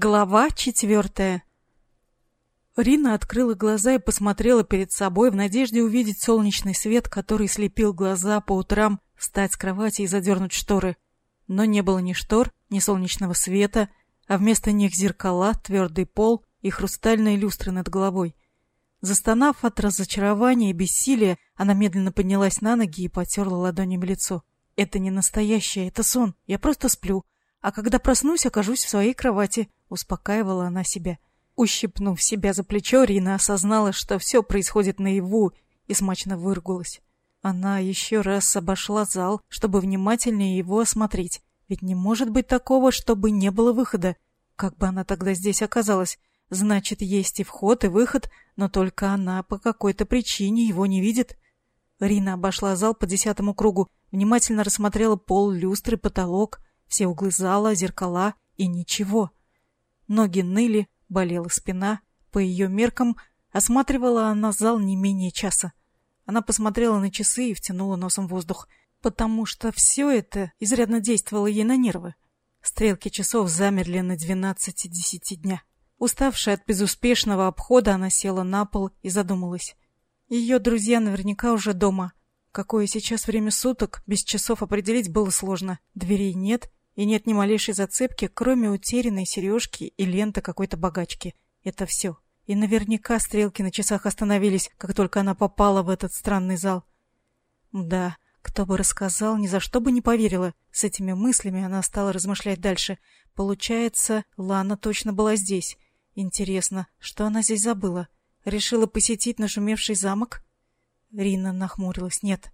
Глава четвертая Рина открыла глаза и посмотрела перед собой в надежде увидеть солнечный свет, который слепил глаза по утрам, встать с кровати и задернуть шторы. Но не было ни штор, ни солнечного света, а вместо них зеркала, твердый пол и хрустальные люстры над головой. Застонав от разочарования и бессилия, она медленно поднялась на ноги и потерла ладонями лицо. «Это не настоящее, это сон. Я просто сплю. А когда проснусь, окажусь в своей кровати», — успокаивала она себя. Ущипнув себя за плечо, Рина осознала, что все происходит наяву, и смачно выругалась. Она еще раз обошла зал, чтобы внимательнее его осмотреть. Ведь не может быть такого, чтобы не было выхода. Как бы она тогда здесь оказалась? Значит, есть и вход, и выход, но только она по какой-то причине его не видит. Рина обошла зал по десятому кругу, внимательно рассмотрела пол, люстры, потолок, все углы зала, зеркала и ничего. Ноги ныли, болела спина. По ее меркам осматривала она зал не менее часа. Она посмотрела на часы и втянула носом воздух, потому что все это изрядно действовало ей на нервы. Стрелки часов замерли на двенадцати десяти дня. Уставшая от безуспешного обхода, она села на пол и задумалась. Ее друзья наверняка уже дома. Какое сейчас время суток, без часов определить было сложно. Дверей нет, и нет ни малейшей зацепки, кроме утерянной сережки и ленты какой-то богачки. Это все. И наверняка стрелки на часах остановились, как только она попала в этот странный зал. Да, кто бы рассказал, ни за что бы не поверила. С этими мыслями она стала размышлять дальше. Получается, Лана точно была здесь. Интересно, что она здесь забыла? Решила посетить нашумевший замок? Рина нахмурилась. Нет,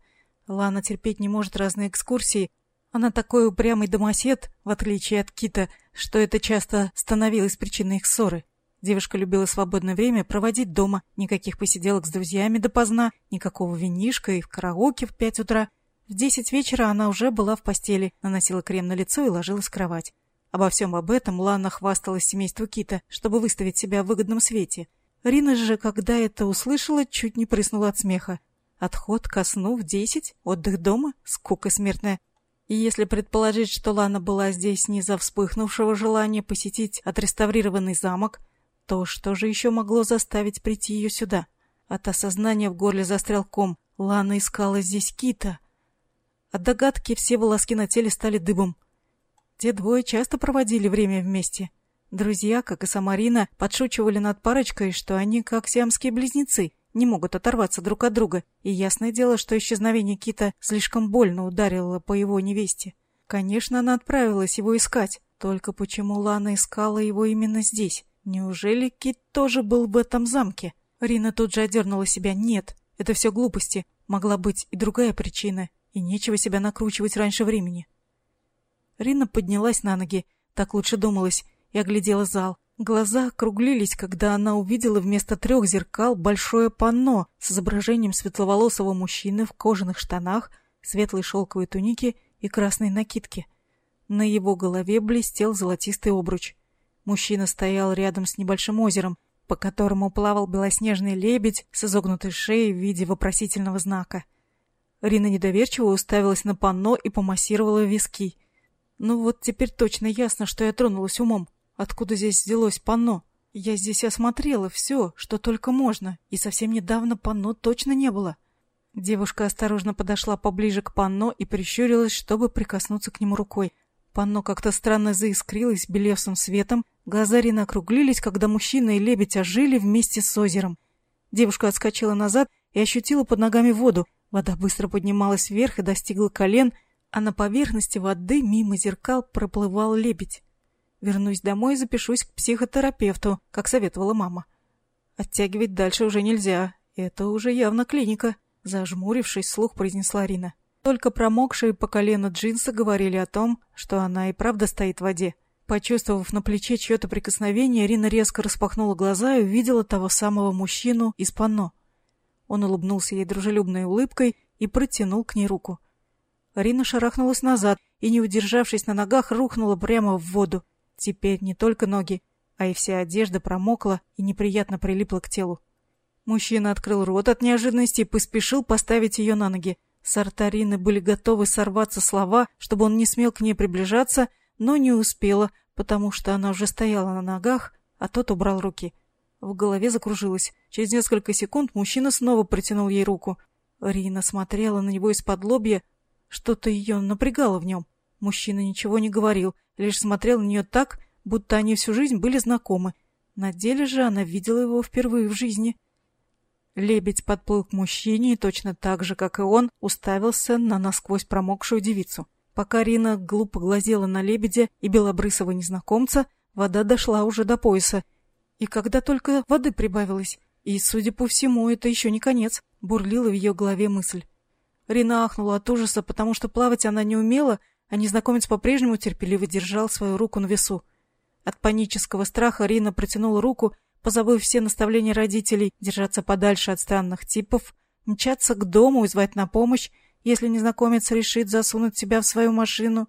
Лана терпеть не может разные экскурсии, она такой упрямый домосед, в отличие от Кита, что это часто становилось причиной их ссоры. Девушка любила свободное время проводить дома, никаких посиделок с друзьями допоздна, никакого винишка и в караоке в пять утра. В десять вечера она уже была в постели, наносила крем на лицо и ложилась в кровать. Обо всем об этом Лана хвасталась семейству Кита, чтобы выставить себя в выгодном свете. Рина же, когда это услышала, чуть не прыснула от смеха. Отход ко сну в десять? Отдых дома? Скука смертная. И если предположить, что Лана была здесь не за вспыхнувшего желания посетить отреставрированный замок, то что же еще могло заставить прийти ее сюда? От осознания в горле застрял ком. Лана искала здесь кита. От догадки все волоски на теле стали дыбом. Те двое часто проводили время вместе. Друзья, как и сама Рина, подшучивали над парочкой, что они как сиамские близнецы — не могут оторваться друг от друга, и ясное дело, что исчезновение Кита слишком больно ударило по его невесте. Конечно, она отправилась его искать, только почему Лана искала его именно здесь? Неужели Кит тоже был в этом замке? Рина тут же одернула себя. Нет, это все глупости. Могла быть и другая причина, и нечего себя накручивать раньше времени. Рина поднялась на ноги, так лучше думалось, и оглядела зал. Глаза округлились, когда она увидела вместо трех зеркал большое панно с изображением светловолосого мужчины в кожаных штанах, светлой шелковой тунике и красной накидке. На его голове блестел золотистый обруч. Мужчина стоял рядом с небольшим озером, по которому плавал белоснежный лебедь с изогнутой шеей в виде вопросительного знака. Рина недоверчиво уставилась на панно и помассировала виски. «Ну вот теперь точно ясно, что я тронулась умом. Откуда здесь взялось панно? Я здесь осмотрела все, что только можно, и совсем недавно панно точно не было. Девушка осторожно подошла поближе к панно и прищурилась, чтобы прикоснуться к нему рукой. Панно как-то странно заискрилось белесым светом, глаза Рины округлились, когда мужчина и лебедь ожили вместе с озером. Девушка отскочила назад и ощутила под ногами воду. Вода быстро поднималась вверх и достигла колен, а на поверхности воды мимо зеркал проплывал лебедь. Вернусь домой и запишусь к психотерапевту, как советовала мама. Оттягивать дальше уже нельзя. Это уже явно клиника. Зажмурившись, слух произнесла Рина. Только промокшие по колено джинсы говорили о том, что она и правда стоит в воде. Почувствовав на плече чье-то прикосновение, Рина резко распахнула глаза и увидела того самого мужчину из панно. Он улыбнулся ей дружелюбной улыбкой и протянул к ней руку. Рина шарахнулась назад и, не удержавшись на ногах, рухнула прямо в воду. Теперь не только ноги, а и вся одежда промокла и неприятно прилипла к телу. Мужчина открыл рот от неожиданности и поспешил поставить ее на ноги. С были готовы сорваться слова, чтобы он не смел к ней приближаться, но не успела, потому что она уже стояла на ногах, а тот убрал руки. В голове закружилось. Через несколько секунд мужчина снова протянул ей руку. Рина смотрела на него из-под лобья. Что-то ее напрягало в нем. Мужчина ничего не говорил, лишь смотрел на нее так, будто они всю жизнь были знакомы. На деле же она видела его впервые в жизни. Лебедь подплыл к мужчине и точно так же, как и он, уставился на насквозь промокшую девицу. Пока Рина глупо глазела на лебедя и белобрысого незнакомца, вода дошла уже до пояса. И когда только воды прибавилось, и, судя по всему, это еще не конец, бурлила в ее голове мысль. Рина ахнула от ужаса, потому что плавать она не умела, а незнакомец по-прежнему терпеливо держал свою руку на весу. От панического страха Рина протянула руку, позабыв все наставления родителей держаться подальше от странных типов, мчаться к дому и звать на помощь, если незнакомец решит засунуть тебя в свою машину.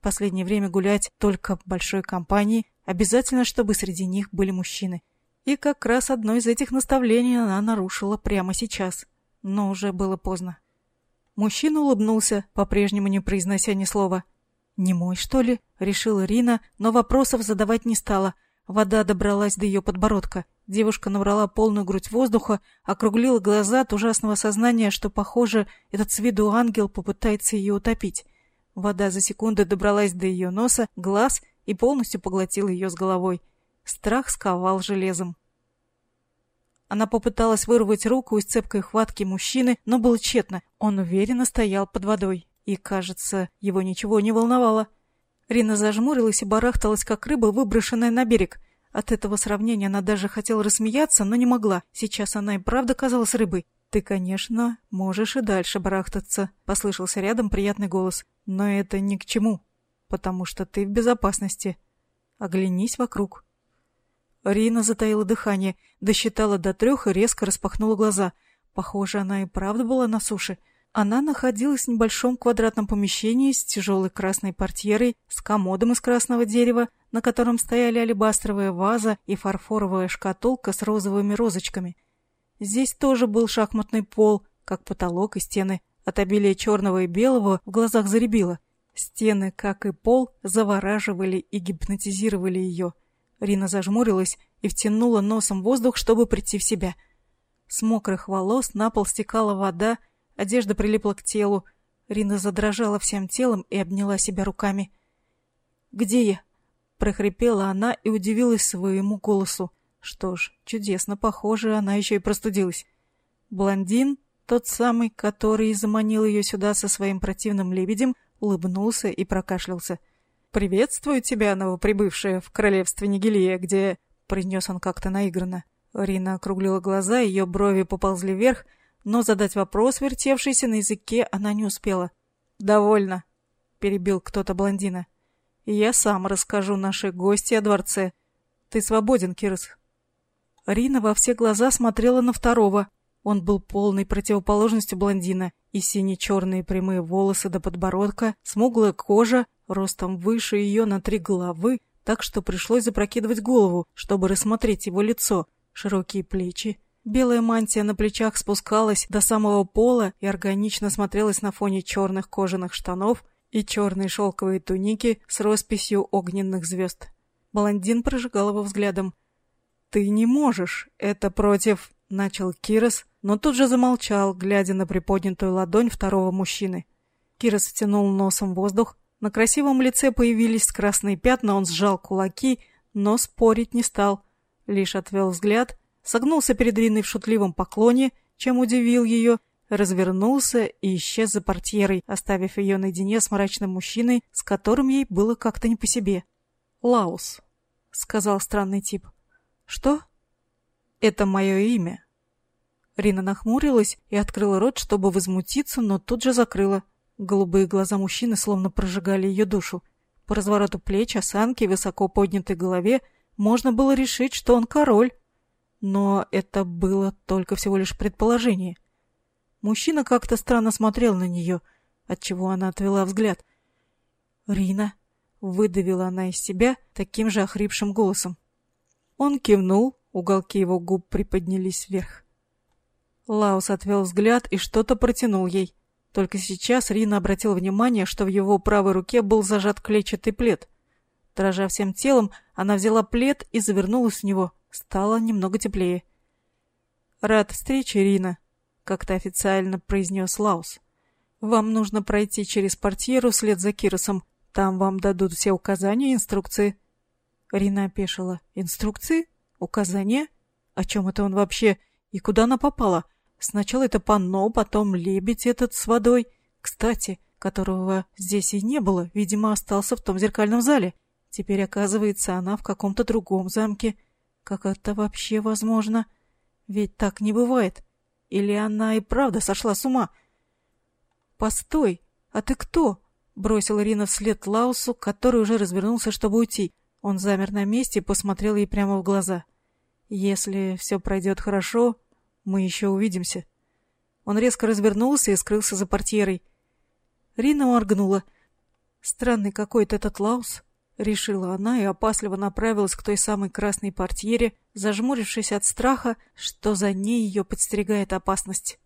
Последнее время гулять только в большой компании, обязательно, чтобы среди них были мужчины. И как раз одно из этих наставлений она нарушила прямо сейчас. Но уже было поздно. Мужчина улыбнулся, по-прежнему не произнося ни слова. «Не мой, что ли?» — решила Рина, но вопросов задавать не стала. Вода добралась до ее подбородка. Девушка набрала полную грудь воздуха, округлила глаза от ужасного сознания, что, похоже, этот с виду ангел попытается ее утопить. Вода за секунду добралась до ее носа, глаз и полностью поглотила ее с головой. Страх сковал железом. Она попыталась вырвать руку из цепкой хватки мужчины, но было тщетно. Он уверенно стоял под водой, и, кажется, его ничего не волновало. Рина зажмурилась и барахталась, как рыба, выброшенная на берег. От этого сравнения она даже хотела рассмеяться, но не могла. Сейчас она и правда казалась рыбой. «Ты, конечно, можешь и дальше барахтаться», — послышался рядом приятный голос. «Но это ни к чему, потому что ты в безопасности. Оглянись вокруг». Рина затаила дыхание, досчитала до трех и резко распахнула глаза. Похоже, она и правда была на суше. Она находилась в небольшом квадратном помещении с тяжелой красной портьерой, с комодом из красного дерева, на котором стояли алебастровая ваза и фарфоровая шкатулка с розовыми розочками. Здесь тоже был шахматный пол, как потолок и стены. От обилия черного и белого в глазах заребило. Стены, как и пол, завораживали и гипнотизировали ее. Рина зажмурилась и втянула носом воздух, чтобы прийти в себя. С мокрых волос на пол стекала вода, одежда прилипла к телу. Рина задрожала всем телом и обняла себя руками. «Где я?» прохрипела она и удивилась своему голосу. Что ж, чудесно, похоже, она еще и простудилась. Блондин, тот самый, который заманил ее сюда со своим противным лебедем, улыбнулся и прокашлялся. «Приветствую тебя, новоприбывшая в королевстве Нигелия, где...» — произнес он как-то наигранно. Рина округлила глаза, ее брови поползли вверх, но задать вопрос, вертевшийся на языке, она не успела. «Довольно», — перебил кто-то блондина я сам расскажу нашей гости о дворце. Ты свободен, Кирс. Рина во все глаза смотрела на второго. Он был полной противоположностью блондина, и сине-черные прямые волосы до подбородка, смуглая кожа, ростом выше ее на три головы, так что пришлось запрокидывать голову, чтобы рассмотреть его лицо, широкие плечи. Белая мантия на плечах спускалась до самого пола и органично смотрелась на фоне черных кожаных штанов – и черные шелковые туники с росписью огненных звезд. Блондин прожигал его взглядом. «Ты не можешь, это против...» — начал Кирос, но тут же замолчал, глядя на приподнятую ладонь второго мужчины. Кирос втянул носом воздух. На красивом лице появились красные пятна, он сжал кулаки, но спорить не стал. Лишь отвел взгляд, согнулся перед Риной в шутливом поклоне, чем удивил ее, развернулся и исчез за портьерой, оставив ее наедине с мрачным мужчиной, с которым ей было как-то не по себе. «Лаус», — сказал странный тип. «Что?» «Это мое имя». Рина нахмурилась и открыла рот, чтобы возмутиться, но тут же закрыла. Голубые глаза мужчины словно прожигали ее душу. По развороту плеч, осанке высоко поднятой голове можно было решить, что он король. Но это было только всего лишь предположение. Мужчина как-то странно смотрел на нее, отчего она отвела взгляд. «Рина!» — выдавила она из себя таким же охрипшим голосом. Он кивнул, уголки его губ приподнялись вверх. Лаус отвел взгляд и что-то протянул ей. Только сейчас Рина обратила внимание, что в его правой руке был зажат клетчатый плед. Дрожа всем телом, она взяла плед и завернулась в него. Стало немного теплее. «Рад встрече, Ирина», — как-то официально произнес Лаус. «Вам нужно пройти через портьеру вслед за Киросом. Там вам дадут все указания и инструкции». Рина опешила. «Инструкции? Указания? О чем это он вообще? И куда она попала? Сначала это панно, потом лебедь этот с водой. Кстати, которого здесь и не было, видимо, остался в том зеркальном зале. Теперь, оказывается, она в каком-то другом замке. Как это вообще возможно? Ведь так не бывает. Или она и правда сошла с ума? «Постой! А ты кто?» — бросила Ирина вслед Лаусу, который уже развернулся, чтобы уйти. Он замер на месте и посмотрел ей прямо в глаза. «Если все пройдет хорошо, мы еще увидимся». Он резко развернулся и скрылся за портьерой. Рина моргнула. «Странный какой-то этот Лаус», — решила она и опасливо направилась к той самой красной портьере, зажмурившись от страха, что за ней ее подстерегает опасность.